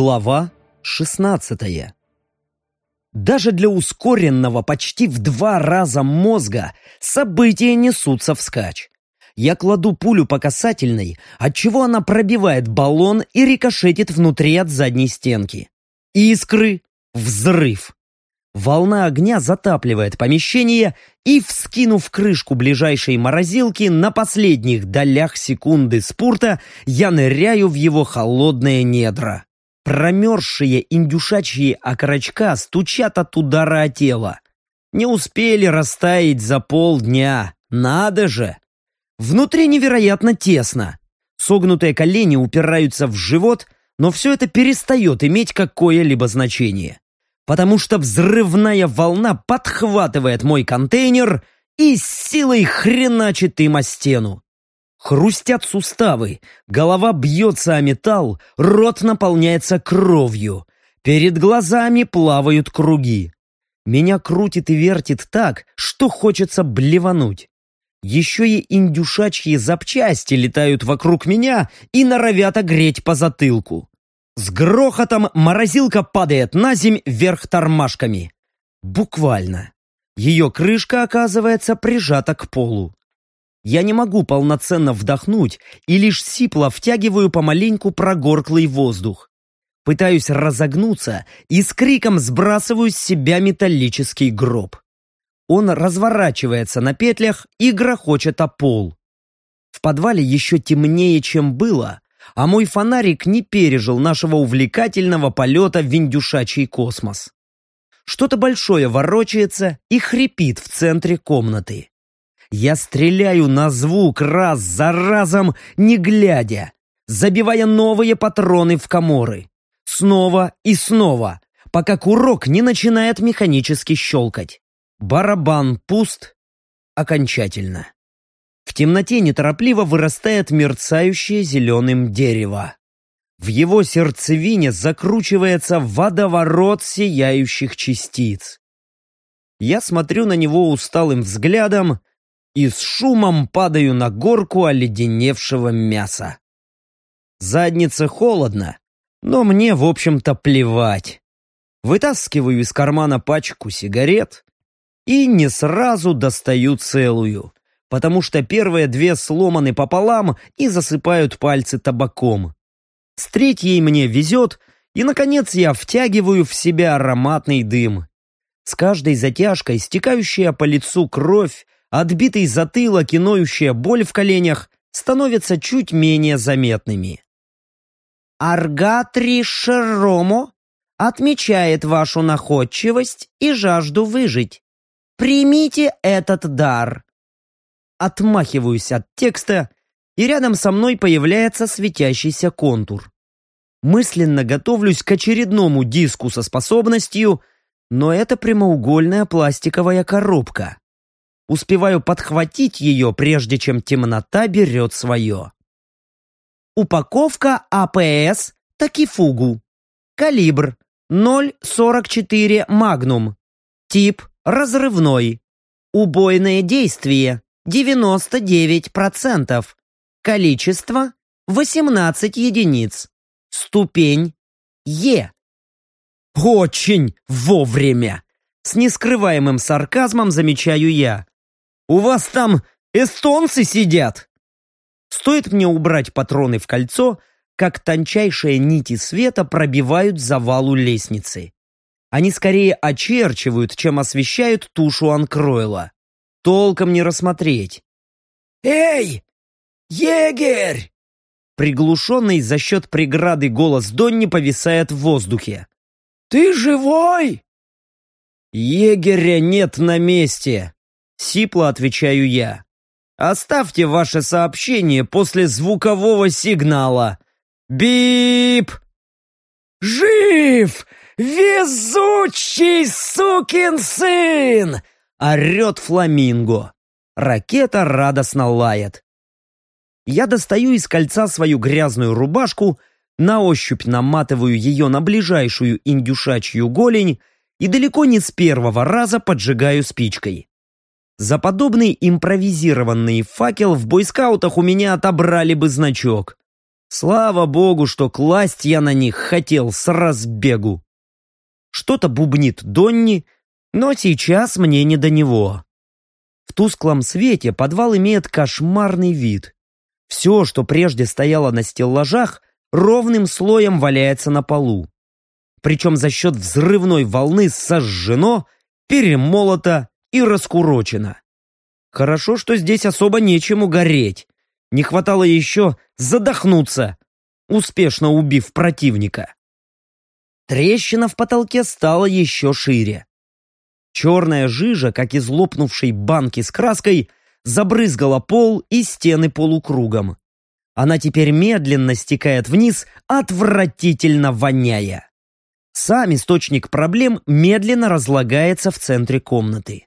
Глава 16 Даже для ускоренного почти в два раза мозга события несутся вскачь. Я кладу пулю по касательной, отчего она пробивает баллон и рикошетит внутри от задней стенки. Искры, взрыв. Волна огня затапливает помещение, и, вскинув крышку ближайшей морозилки, на последних долях секунды спурта я ныряю в его холодные недра. Промерзшие индюшачьи окорочка стучат от удара о тело. Не успели растаять за полдня. Надо же! Внутри невероятно тесно. Согнутые колени упираются в живот, но все это перестает иметь какое-либо значение потому что взрывная волна подхватывает мой контейнер и с силой хреначит им о стену. Хрустят суставы, голова бьется о металл, рот наполняется кровью. Перед глазами плавают круги. Меня крутит и вертит так, что хочется блевануть. Еще и индюшачьи запчасти летают вокруг меня и норовят огреть по затылку. С грохотом морозилка падает на земь вверх тормашками. Буквально. Ее крышка оказывается прижата к полу. Я не могу полноценно вдохнуть и лишь сипло втягиваю помаленьку прогорклый воздух. Пытаюсь разогнуться и с криком сбрасываю с себя металлический гроб. Он разворачивается на петлях и грохочет о пол. В подвале еще темнее, чем было, а мой фонарик не пережил нашего увлекательного полета в индюшачий космос. Что-то большое ворочается и хрипит в центре комнаты. Я стреляю на звук раз за разом, не глядя, забивая новые патроны в коморы. Снова и снова, пока курок не начинает механически щелкать. Барабан пуст окончательно. В темноте неторопливо вырастает мерцающее зеленым дерево. В его сердцевине закручивается водоворот сияющих частиц. Я смотрю на него усталым взглядом и с шумом падаю на горку оледеневшего мяса. Задница холодно, но мне, в общем-то, плевать. Вытаскиваю из кармана пачку сигарет и не сразу достаю целую потому что первые две сломаны пополам и засыпают пальцы табаком. С третьей мне везет, и, наконец, я втягиваю в себя ароматный дым. С каждой затяжкой стекающая по лицу кровь, отбитый затылок и ноющая боль в коленях становятся чуть менее заметными. Аргатри Шеромо отмечает вашу находчивость и жажду выжить. Примите этот дар отмахиваюсь от текста, и рядом со мной появляется светящийся контур. Мысленно готовлюсь к очередному диску со способностью, но это прямоугольная пластиковая коробка. Успеваю подхватить ее, прежде чем темнота берет свое. Упаковка АПС Такифугу. Калибр 0,44 Магнум. Тип разрывной. Убойное действие 99%. Количество 18 единиц. Ступень Е. Очень вовремя. С нескрываемым сарказмом замечаю я. У вас там эстонцы сидят? Стоит мне убрать патроны в кольцо, как тончайшие нити света пробивают завалу лестницы. Они скорее очерчивают, чем освещают тушу Анкройла толком не рассмотреть. «Эй, егерь!» Приглушенный за счет преграды голос Донни повисает в воздухе. «Ты живой?» «Егеря нет на месте», — сипло отвечаю я. «Оставьте ваше сообщение после звукового сигнала. Бип!» «Жив! Везучий сукин сын!» Орет фламинго. Ракета радостно лает. Я достаю из кольца свою грязную рубашку, на ощупь наматываю ее на ближайшую индюшачью голень и далеко не с первого раза поджигаю спичкой. За подобный импровизированный факел в бойскаутах у меня отобрали бы значок. Слава богу, что класть я на них хотел с разбегу. Что-то бубнит Донни, но сейчас мне не до него. В тусклом свете подвал имеет кошмарный вид. Все, что прежде стояло на стеллажах, ровным слоем валяется на полу. Причем за счет взрывной волны сожжено, перемолото и раскурочено. Хорошо, что здесь особо нечему гореть. Не хватало еще задохнуться, успешно убив противника. Трещина в потолке стала еще шире. Черная жижа, как из лопнувшей банки с краской, забрызгала пол и стены полукругом. Она теперь медленно стекает вниз, отвратительно воняя. Сам источник проблем медленно разлагается в центре комнаты.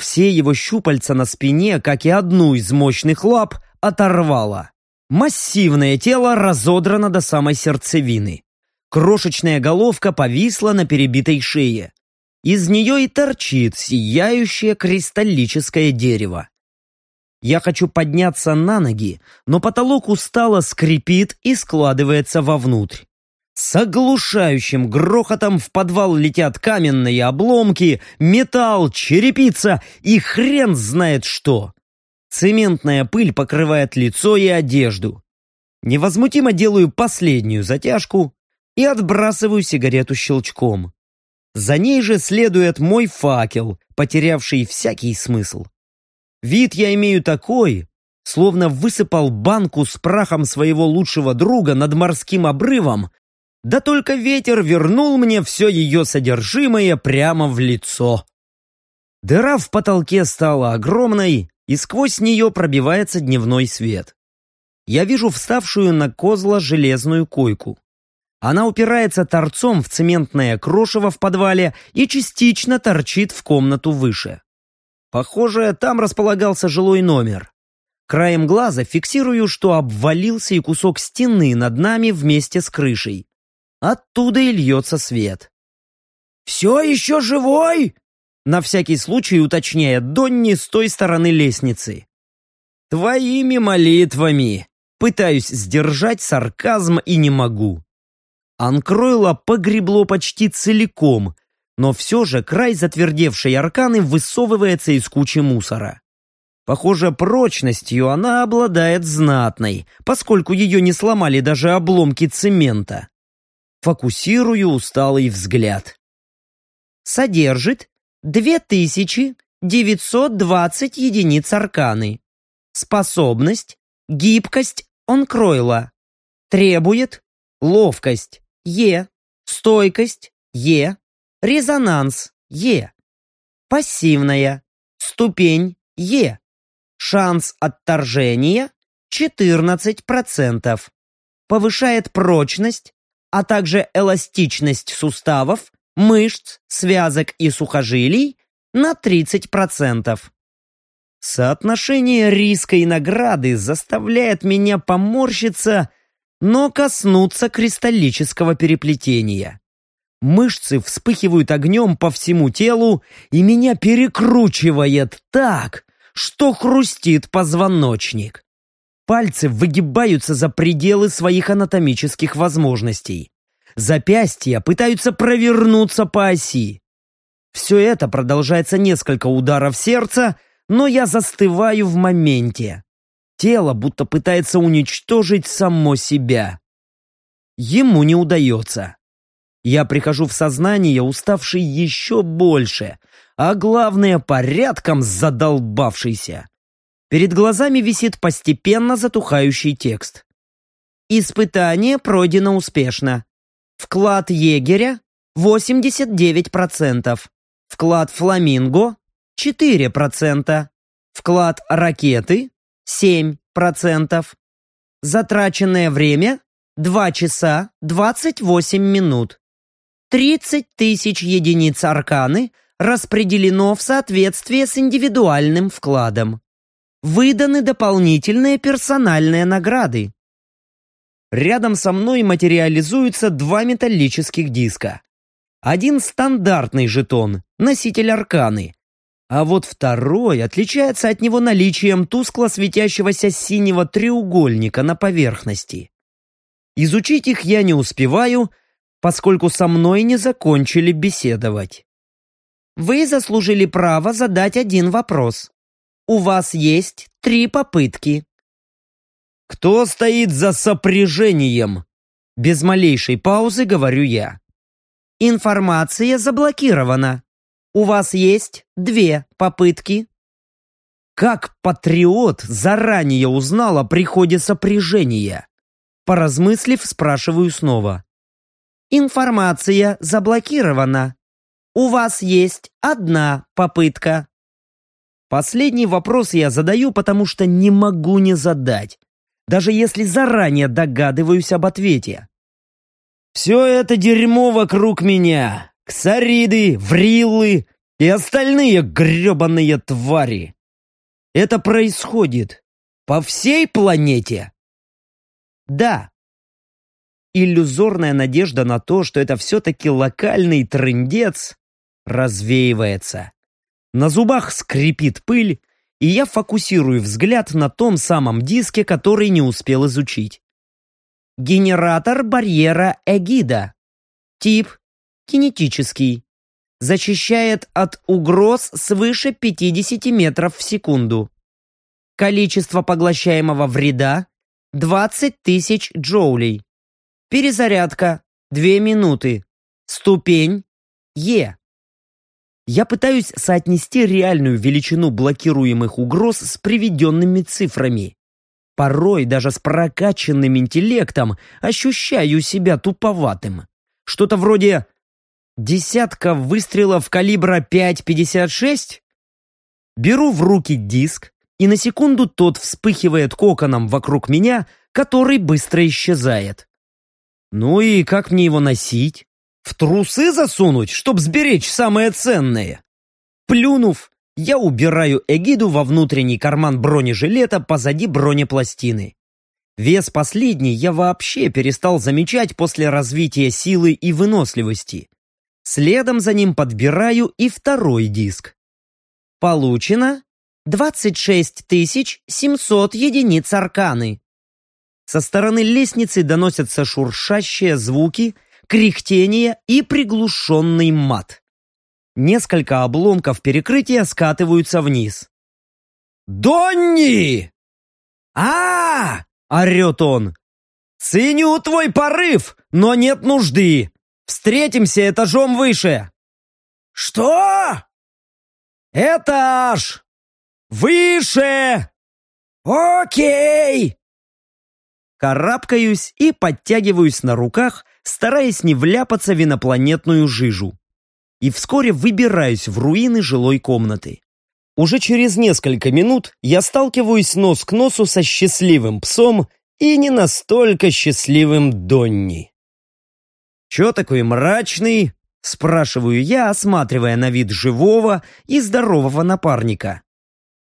Все его щупальца на спине, как и одну из мощных лап, оторвало. Массивное тело разодрано до самой сердцевины. Крошечная головка повисла на перебитой шее. Из нее и торчит сияющее кристаллическое дерево. Я хочу подняться на ноги, но потолок устало скрипит и складывается вовнутрь. С оглушающим грохотом в подвал летят каменные обломки, металл, черепица и хрен знает что. Цементная пыль покрывает лицо и одежду. Невозмутимо делаю последнюю затяжку и отбрасываю сигарету щелчком. За ней же следует мой факел, потерявший всякий смысл. Вид я имею такой, словно высыпал банку с прахом своего лучшего друга над морским обрывом, да только ветер вернул мне все ее содержимое прямо в лицо. Дыра в потолке стала огромной, и сквозь нее пробивается дневной свет. Я вижу вставшую на козла железную койку. Она упирается торцом в цементное крошево в подвале и частично торчит в комнату выше. Похоже, там располагался жилой номер. Краем глаза фиксирую, что обвалился и кусок стены над нами вместе с крышей. Оттуда и льется свет. «Все еще живой?» На всякий случай уточняет Донни с той стороны лестницы. «Твоими молитвами!» Пытаюсь сдержать сарказм и не могу. Анкройло погребло почти целиком, но все же край затвердевшей арканы высовывается из кучи мусора. Похоже, прочностью она обладает знатной, поскольку ее не сломали даже обломки цемента. Фокусирую усталый взгляд. Содержит 2920 единиц арканы. Способность, гибкость онкройла. Требует ловкость Е, стойкость Е, резонанс Е, пассивная, ступень Е, шанс отторжения 14%, повышает прочность, а также эластичность суставов, мышц, связок и сухожилий на 30%. Соотношение риска и награды заставляет меня поморщиться, но коснуться кристаллического переплетения. Мышцы вспыхивают огнем по всему телу, и меня перекручивает так, что хрустит позвоночник. Пальцы выгибаются за пределы своих анатомических возможностей. Запястья пытаются провернуться по оси. Все это продолжается несколько ударов сердца, но я застываю в моменте. Тело будто пытается уничтожить само себя. Ему не удается. Я прихожу в сознание, уставший еще больше, а главное, порядком задолбавшийся. Перед глазами висит постепенно затухающий текст. Испытание пройдено успешно. Вклад егеря 89%. Вклад фламинго 4%. Вклад ракеты 7%. Затраченное время 2 часа 28 минут. 30 тысяч единиц арканы распределено в соответствии с индивидуальным вкладом выданы дополнительные персональные награды. Рядом со мной материализуются два металлических диска. Один стандартный жетон, носитель арканы, а вот второй отличается от него наличием тускло светящегося синего треугольника на поверхности. Изучить их я не успеваю, поскольку со мной не закончили беседовать. Вы заслужили право задать один вопрос. У вас есть три попытки. Кто стоит за сопряжением? Без малейшей паузы говорю я. Информация заблокирована. У вас есть две попытки. Как патриот заранее узнал о приходе сопряжения? Поразмыслив, спрашиваю снова. Информация заблокирована. У вас есть одна попытка. Последний вопрос я задаю, потому что не могу не задать, даже если заранее догадываюсь об ответе. Все это дерьмо вокруг меня. Ксариды, вриллы и остальные гребаные твари. Это происходит по всей планете? Да. Иллюзорная надежда на то, что это все-таки локальный трындец, развеивается. На зубах скрипит пыль, и я фокусирую взгляд на том самом диске, который не успел изучить. Генератор барьера Эгида. Тип – кинетический. Защищает от угроз свыше 50 метров в секунду. Количество поглощаемого вреда – 20 тысяч джоулей. Перезарядка – 2 минуты. Ступень – Е. Я пытаюсь соотнести реальную величину блокируемых угроз с приведенными цифрами. Порой даже с прокачанным интеллектом ощущаю себя туповатым. Что-то вроде десятка выстрелов калибра 5,56? Беру в руки диск, и на секунду тот вспыхивает коконом вокруг меня, который быстро исчезает. Ну и как мне его носить? В трусы засунуть, чтоб сберечь самое ценное? Плюнув, я убираю эгиду во внутренний карман бронежилета позади бронепластины. Вес последний я вообще перестал замечать после развития силы и выносливости. Следом за ним подбираю и второй диск. Получено 26 700 единиц арканы. Со стороны лестницы доносятся шуршащие звуки – кряхтение и приглушенный мат. Несколько обломков перекрытия скатываются вниз. «Донни!» а, -а, -а орет он. «Ценю твой порыв, но нет нужды. Встретимся этажом выше». «Что?» «Этаж! Выше!» «Окей!» Карабкаюсь и подтягиваюсь на руках, стараясь не вляпаться в инопланетную жижу. И вскоре выбираюсь в руины жилой комнаты. Уже через несколько минут я сталкиваюсь нос к носу со счастливым псом и не настолько счастливым Донни. «Чё такой мрачный?» — спрашиваю я, осматривая на вид живого и здорового напарника.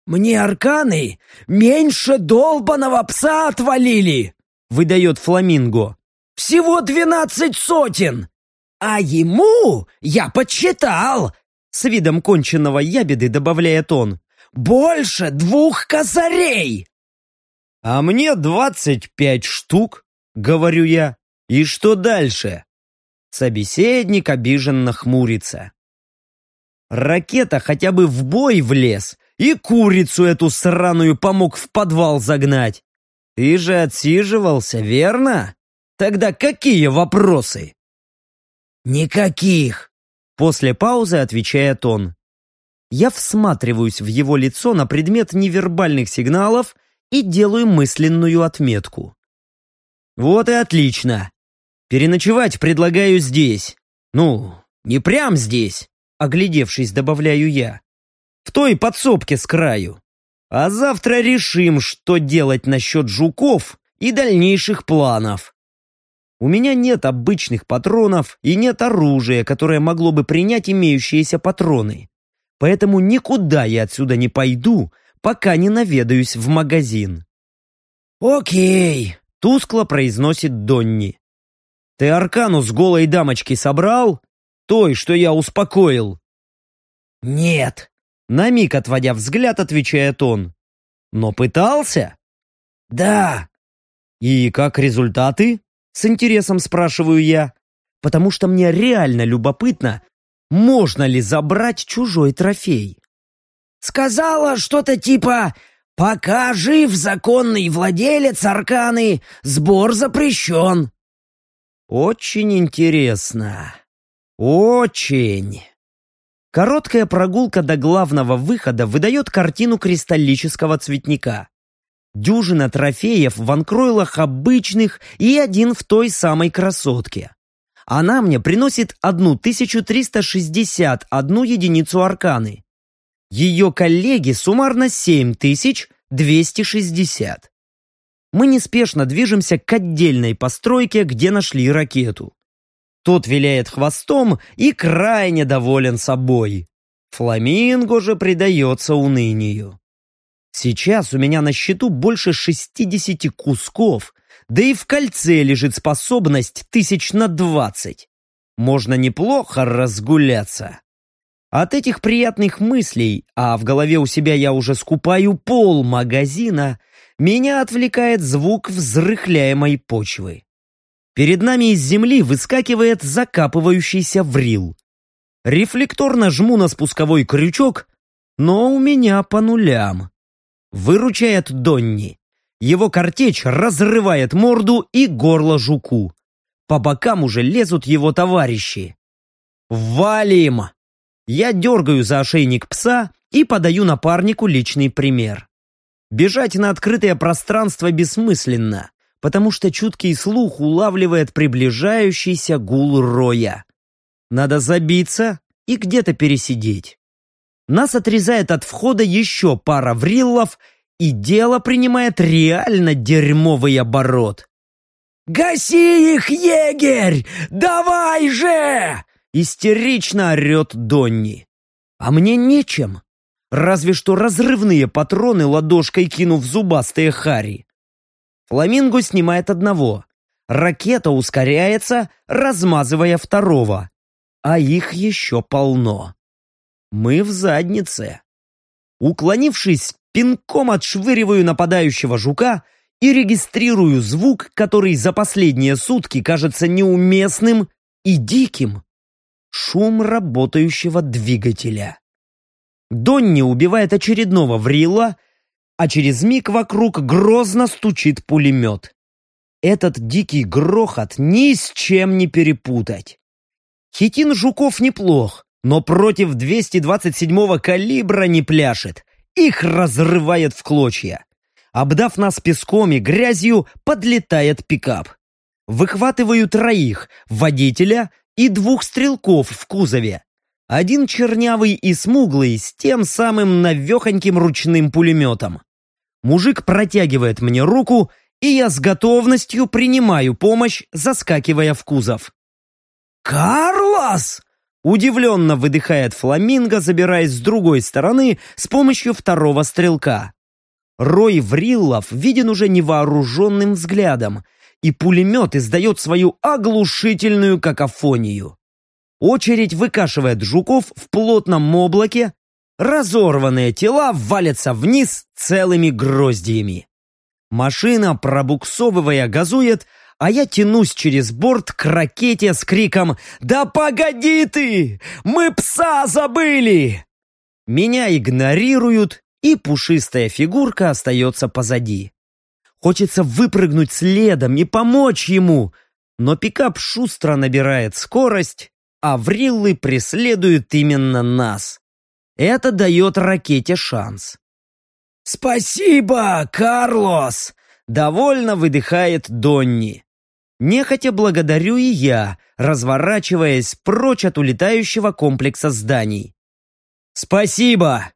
«Мне арканы меньше долбаного пса отвалили!» — выдает Фламинго. Всего двенадцать сотен! А ему, я подсчитал, с видом конченного ябеды добавляет он, больше двух косарей!» «А мне двадцать пять штук», — говорю я. «И что дальше?» Собеседник обиженно хмурится. Ракета хотя бы в бой влез и курицу эту сраную помог в подвал загнать. Ты же отсиживался, верно? Тогда какие вопросы? Никаких. После паузы отвечает он. Я всматриваюсь в его лицо на предмет невербальных сигналов и делаю мысленную отметку. Вот и отлично. Переночевать предлагаю здесь. Ну, не прям здесь, оглядевшись, добавляю я. В той подсобке с краю. А завтра решим, что делать насчет жуков и дальнейших планов. У меня нет обычных патронов и нет оружия, которое могло бы принять имеющиеся патроны. Поэтому никуда я отсюда не пойду, пока не наведаюсь в магазин. «Окей», — тускло произносит Донни. «Ты аркану с голой дамочки собрал? Той, что я успокоил?» «Нет», — на миг отводя взгляд, отвечает он. «Но пытался?» «Да». «И как результаты?» С интересом спрашиваю я, потому что мне реально любопытно, можно ли забрать чужой трофей. Сказала что-то типа «Пока жив законный владелец Арканы, сбор запрещен». Очень интересно. Очень. Короткая прогулка до главного выхода выдает картину кристаллического цветника. Дюжина трофеев в анкройлах обычных и один в той самой красотке. Она мне приносит 1361 единицу арканы. Ее коллеги суммарно 7260. Мы неспешно движемся к отдельной постройке, где нашли ракету. Тот виляет хвостом и крайне доволен собой. Фламинго же предается унынию. Сейчас у меня на счету больше 60 кусков, да и в кольце лежит способность тысяч на двадцать. Можно неплохо разгуляться. От этих приятных мыслей, а в голове у себя я уже скупаю пол магазина, меня отвлекает звук взрыхляемой почвы. Перед нами из земли выскакивает закапывающийся врил. Рефлекторно жму на спусковой крючок, но у меня по нулям. Выручает Донни. Его картечь разрывает морду и горло жуку. По бокам уже лезут его товарищи. «Валим!» Я дергаю за ошейник пса и подаю напарнику личный пример. Бежать на открытое пространство бессмысленно, потому что чуткий слух улавливает приближающийся гул роя. Надо забиться и где-то пересидеть. Нас отрезает от входа еще пара вриллов, и дело принимает реально дерьмовый оборот. «Гаси их, егерь! Давай же!» Истерично орет Донни. А мне нечем. Разве что разрывные патроны ладошкой кинув зубастые хари. Фламинго снимает одного. Ракета ускоряется, размазывая второго. А их еще полно. Мы в заднице. Уклонившись, пинком отшвыриваю нападающего жука и регистрирую звук, который за последние сутки кажется неуместным и диким. Шум работающего двигателя. Донни убивает очередного врила, а через миг вокруг грозно стучит пулемет. Этот дикий грохот ни с чем не перепутать. Хитин Жуков неплох, но против 227-го калибра не пляшет. Их разрывает в клочья. Обдав нас песком и грязью, подлетает пикап. Выхватываю троих, водителя и двух стрелков в кузове. Один чернявый и смуглый с тем самым навехоньким ручным пулеметом. Мужик протягивает мне руку, и я с готовностью принимаю помощь, заскакивая в кузов. «Карлос!» Удивленно выдыхает фламинго, забираясь с другой стороны с помощью второго стрелка. Рой Вриллов виден уже невооруженным взглядом, и пулемет издает свою оглушительную какофонию. Очередь выкашивает жуков в плотном облаке, разорванные тела валятся вниз целыми гроздьями. Машина, пробуксовывая, газует, а я тянусь через борт к ракете с криком «Да погоди ты! Мы пса забыли!» Меня игнорируют, и пушистая фигурка остается позади. Хочется выпрыгнуть следом и помочь ему, но пикап шустро набирает скорость, а вриллы преследуют именно нас. Это дает ракете шанс. «Спасибо, Карлос!» — довольно выдыхает Донни. Нехотя благодарю и я, разворачиваясь прочь от улетающего комплекса зданий. «Спасибо!»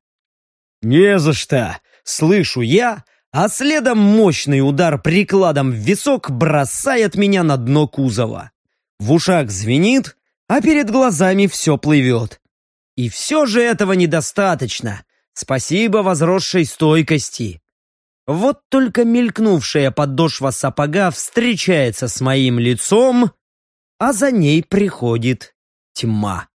«Не за что!» — слышу я, а следом мощный удар прикладом в висок бросает меня на дно кузова. В ушах звенит, а перед глазами все плывет. И все же этого недостаточно. Спасибо возросшей стойкости. Вот только мелькнувшая подошва сапога встречается с моим лицом, а за ней приходит тьма.